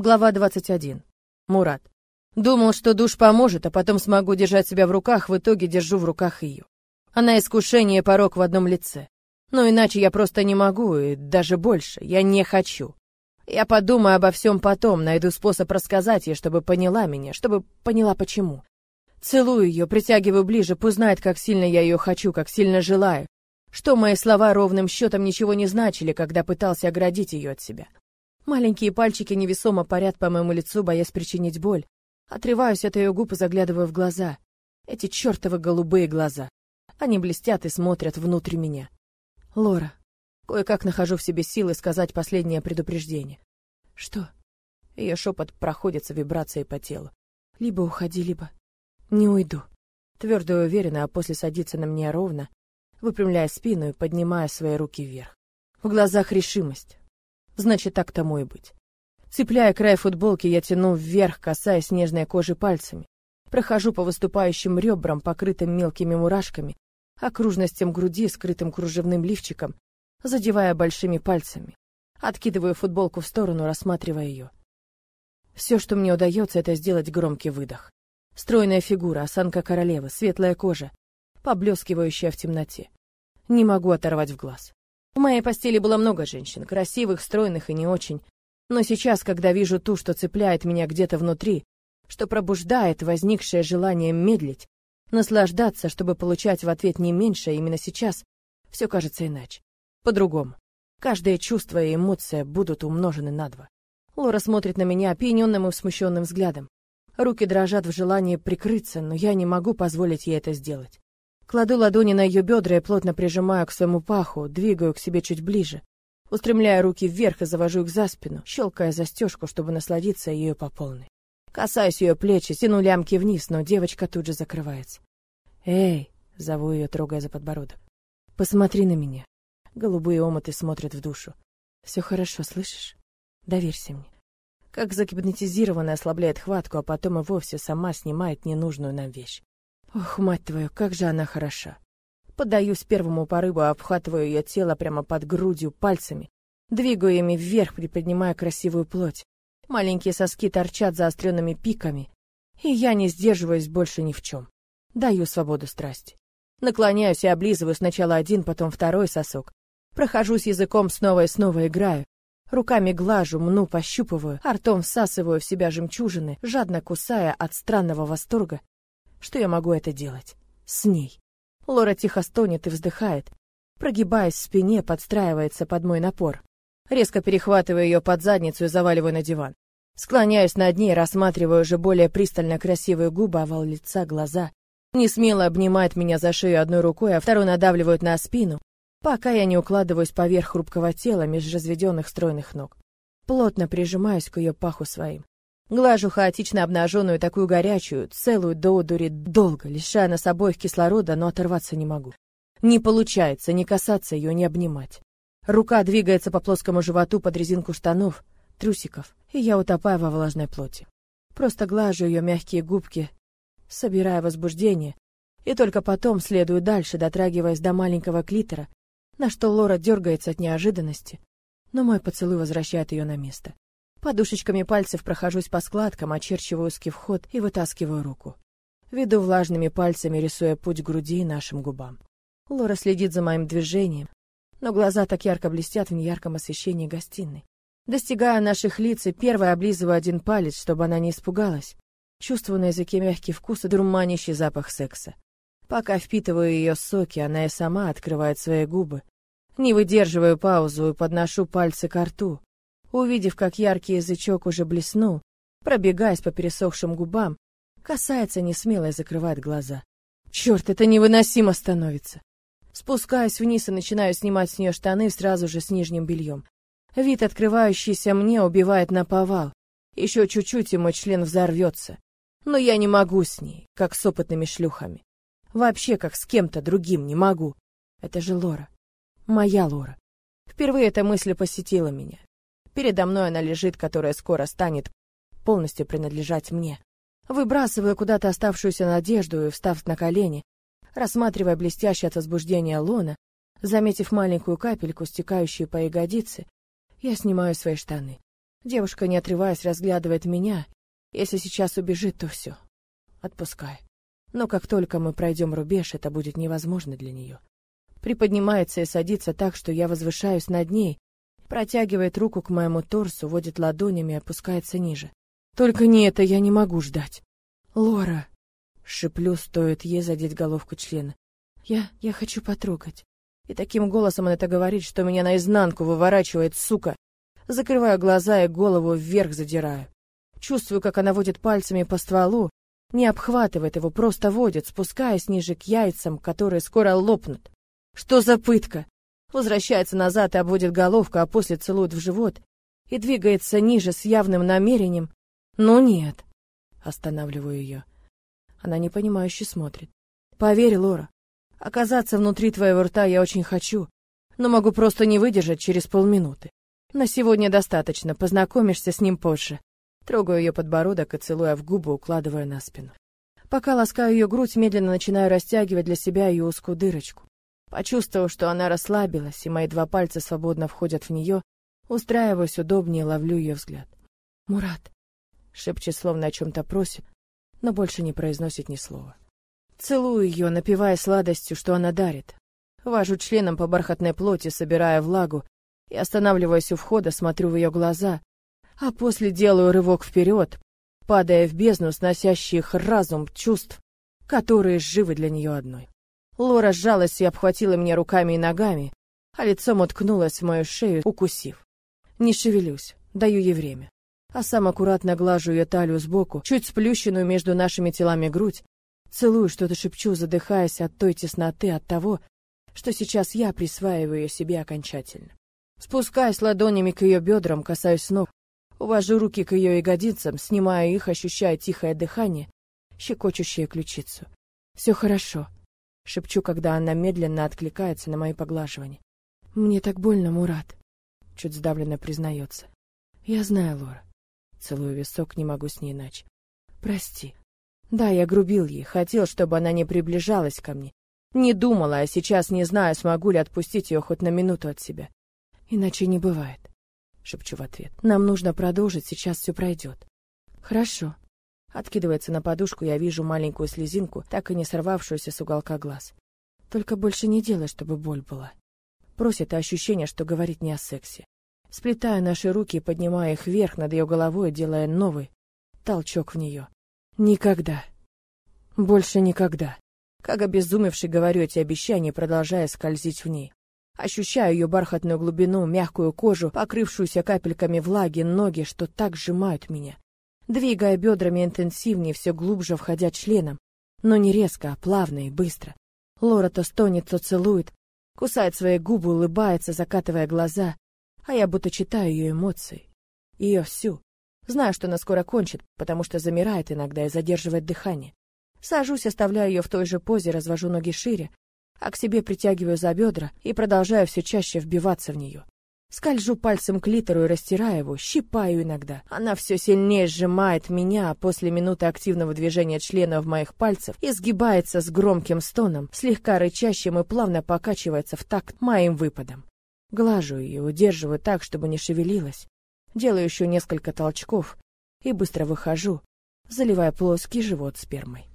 Глава 21. Мурат. Думал, что душ поможет, а потом смогу держать себя в руках, в итоге держу в руках ее. Она искушение и порог в одном лице. Но иначе я просто не могу, и даже больше, я не хочу. Я подумаю обо всем потом, найду способ рассказать ей, чтобы поняла меня, чтобы поняла почему. Целую ее, притягиваю ближе, пусть знает, как сильно я ее хочу, как сильно желаю. Что мои слова ровным счетом ничего не значили, когда пытался оградить ее от себя. Маленькие пальчики невесомо парят по моему лицу, боясь причинить боль. Отрываюсь от ее губ и заглядываю в глаза. Эти чертовы голубые глаза. Они блестят и смотрят внутрь меня. Лора. Кое-как нахожу в себе силы сказать последнее предупреждение. Что? Ее шепот проходится вибрацией по телу. Либо уходи, либо... Не уйду. Твердо и уверенно, а после садится на меня ровно, выпрямляя спину и поднимая свои руки вверх. В глазах решимость. Значит, так тому и быть. Цепляя край футболки, я тяну вверх, касаясь нежной кожи пальцами. Прохожу по выступающим ребрам, покрытым мелкими мурашками, окружностям груди, скрытым кружевным лифчиком, задевая большими пальцами. Откидываю футболку в сторону, рассматривая ее. Все, что мне удается, это сделать громкий выдох. Стройная фигура, осанка королевы, светлая кожа, поблескивающая в темноте. Не могу оторвать в глаз. В моей постели было много женщин, красивых, стройных и не очень. Но сейчас, когда вижу ту, что цепляет меня где-то внутри, что пробуждает возникшее желание медлить, наслаждаться, чтобы получать в ответ не меньше, именно сейчас, все кажется иначе. По-другому. Каждое чувство и эмоция будут умножены на два. Лора смотрит на меня опьяненным и смущенным взглядом. Руки дрожат в желании прикрыться, но я не могу позволить ей это сделать. Кладу ладони на ее бедра и плотно прижимаю к своему паху, двигаю к себе чуть ближе. Устремляя руки вверх и завожу их за спину, щелкая застежку, чтобы насладиться ее по полной. Касаюсь ее плечи, тяну лямки вниз, но девочка тут же закрывается. «Эй!» — зову ее, трогая за подбородок. «Посмотри на меня». Голубые омуты смотрят в душу. «Все хорошо, слышишь? Доверься мне». Как загипнотизированная ослабляет хватку, а потом и вовсе сама снимает ненужную нам вещь. Ох, мать твою, как же она хороша. Поддаюсь первому порыву, обхватываю ее тело прямо под грудью пальцами, двигаю ими вверх, приподнимая красивую плоть. Маленькие соски торчат заостренными пиками, и я не сдерживаюсь больше ни в чем. Даю свободу страсти. Наклоняюсь и облизываю сначала один, потом второй сосок. Прохожусь языком снова и снова играю. Руками глажу, мну, пощупываю, а ртом всасываю в себя жемчужины, жадно кусая от странного восторга, что я могу это делать. С ней. Лора тихо стонет и вздыхает. Прогибаясь в спине, подстраивается под мой напор. Резко перехватываю ее под задницу и заваливаю на диван. Склоняюсь над ней, рассматриваю уже более пристально красивые губы, овал лица, глаза. Не смело обнимает меня за шею одной рукой, а второй надавливает на спину, пока я не укладываюсь поверх хрупкого тела меж разведенных стройных ног. Плотно прижимаюсь к ее паху своим. Глажу хаотично обнаженную, такую горячую, целую до одури долго, лишая нас обоих кислорода, но оторваться не могу. Не получается ни касаться ее, ни обнимать. Рука двигается по плоскому животу под резинку штанов, трусиков, и я утопаю во влажной плоти. Просто глажу ее мягкие губки, собирая возбуждение, и только потом следую дальше, дотрагиваясь до маленького клитора, на что Лора дергается от неожиданности, но мой поцелуй возвращает ее на место. Подушечками пальцев прохожусь по складкам, очерчиваю узкий вход и вытаскиваю руку. Веду влажными пальцами, рисуя путь груди и нашим губам. Лора следит за моим движением, но глаза так ярко блестят в неярком освещении гостиной. Достигая наших лиц, и первой облизываю один палец, чтобы она не испугалась. Чувствую на языке мягкий вкус и дурманящий запах секса. Пока впитываю ее соки, она и сама открывает свои губы. Не выдерживаю паузу и подношу пальцы к рту. Увидев, как яркий язычок уже блеснул, пробегаясь по пересохшим губам, касается несмело и закрывает глаза. Черт, это невыносимо становится. Спускаюсь вниз и начинаю снимать с нее штаны сразу же с нижним бельем. Вид, открывающийся мне, убивает на повал. Еще чуть-чуть, и мой член взорвется. Но я не могу с ней, как с опытными шлюхами. Вообще, как с кем-то другим не могу. Это же Лора. Моя Лора. Впервые эта мысль посетила меня. Передо мной она лежит, которая скоро станет полностью принадлежать мне. Выбрасываю куда-то оставшуюся надежду и, встав на колени, рассматривая блестящее от возбуждения лона, заметив маленькую капельку, стекающую по ягодице, я снимаю свои штаны. Девушка, не отрываясь, разглядывает меня. Если сейчас убежит, то все. Отпускай. Но как только мы пройдем рубеж, это будет невозможно для нее. Приподнимается и садится так, что я возвышаюсь над ней, протягивает руку к моему торсу, водит ладонями и опускается ниже. Только не это я не могу ждать. Лора, шиплю, стоит ей задеть головку члена. Я, я хочу потрогать. И таким голосом он это говорит, что меня наизнанку выворачивает, сука. Закрываю глаза и голову вверх задираю. Чувствую, как она водит пальцами по стволу, не обхватывает его, просто водит, спускаясь ниже к яйцам, которые скоро лопнут. Что за пытка? Возвращается назад и обводит головку, а после целует в живот и двигается ниже с явным намерением. Ну нет. Останавливаю ее. Она непонимающе смотрит. Поверь, Лора, оказаться внутри твоего рта я очень хочу, но могу просто не выдержать через полминуты. На сегодня достаточно, познакомишься с ним позже. Трогаю ее подбородок и целуя в губы, укладывая на спину. Пока ласкаю ее грудь, медленно начинаю растягивать для себя ее узкую дырочку. Почувствовав, что она расслабилась, и мои два пальца свободно входят в нее, устраиваюсь удобнее, ловлю ее взгляд. «Мурат!» — шепчет, словно о чем-то просит, но больше не произносит ни слова. Целую ее, напивая сладостью, что она дарит. Вожу членом по бархатной плоти, собирая влагу, и останавливаясь у входа, смотрю в ее глаза, а после делаю рывок вперед, падая в бездну, сносящих разум чувств, которые живы для нее одной. Лора сжалась и обхватила меня руками и ногами, а лицом уткнулась в мою шею, укусив. Не шевелюсь, даю ей время. А сам аккуратно глажу ее талию сбоку, чуть сплющенную между нашими телами грудь, целую, что-то шепчу, задыхаясь от той тесноты, от того, что сейчас я присваиваю себе окончательно. Спускаясь ладонями к ее бедрам, касаюсь ног, Увожу руки к ее ягодицам, снимая их, ощущая тихое дыхание, щекочущее ключицу. «Все хорошо», — шепчу, когда она медленно откликается на мои поглаживания. «Мне так больно, Мурат», — чуть сдавленно признается. «Я знаю, Лора». Целую висок, не могу с ней иначе. «Прости». Да, я грубил ей, хотел, чтобы она не приближалась ко мне. Не думала, а сейчас не знаю, смогу ли отпустить ее хоть на минуту от себя. Иначе не бывает шепчу в ответ. Нам нужно продолжить, сейчас все пройдет. Хорошо. Откидывается на подушку, я вижу маленькую слезинку, так и не сорвавшуюся с уголка глаз. Только больше не делай, чтобы боль была. Просит ощущение, что говорит не о сексе. Сплетаю наши руки и поднимаю их вверх над ее головой, делая новый толчок в нее. Никогда. Больше никогда. Как обезумевший говорю эти обещания, продолжая скользить в ней. Ощущаю ее бархатную глубину, мягкую кожу, покрывшуюся капельками влаги, ноги, что так сжимают меня. Двигая бедрами интенсивнее, все глубже входя членом, но не резко, а плавно и быстро. Лора то стонет, то целует, кусает свои губы, улыбается, закатывая глаза, а я будто читаю ее эмоции. Ее всю. Знаю, что она скоро кончит, потому что замирает иногда и задерживает дыхание. Сажусь, оставляю ее в той же позе, развожу ноги шире, а к себе притягиваю за бедра и продолжаю все чаще вбиваться в нее. Скольжу пальцем к литеру и растираю его, щипаю иногда. Она все сильнее сжимает меня, а после минуты активного движения члена в моих пальцев изгибается с громким стоном, слегка рычащим и плавно покачивается в такт моим выпадом. Глажу ее, удерживаю так, чтобы не шевелилась. Делаю еще несколько толчков и быстро выхожу, заливая плоский живот спермой.